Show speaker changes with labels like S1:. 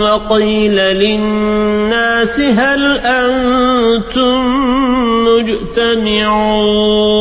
S1: وقيل للناس هل أنتم مجتمعون؟